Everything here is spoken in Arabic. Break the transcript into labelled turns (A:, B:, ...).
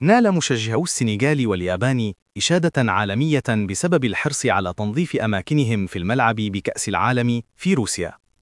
A: نال مشجعو السنغال واليابان إشادة عالمية بسبب الحرص على تنظيف أماكنهم في الملعب بكأس العالم في روسيا.